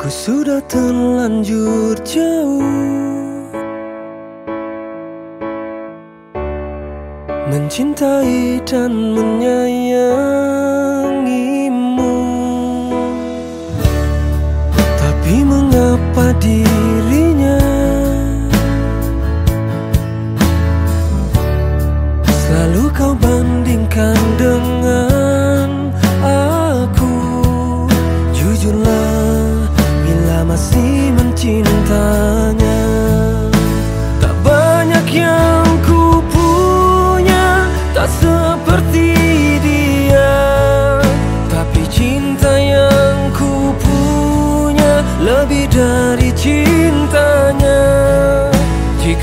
Ku sudah terlanjur jauh Mencintai dan menyayang.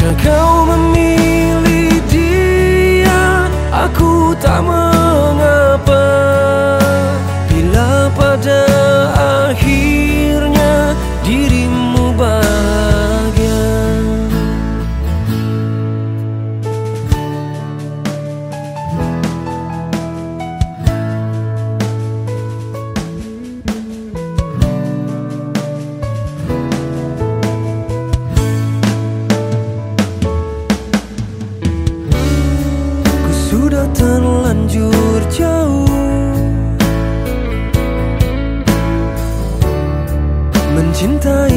Jika kau memilih dia Aku tak mau 跟他一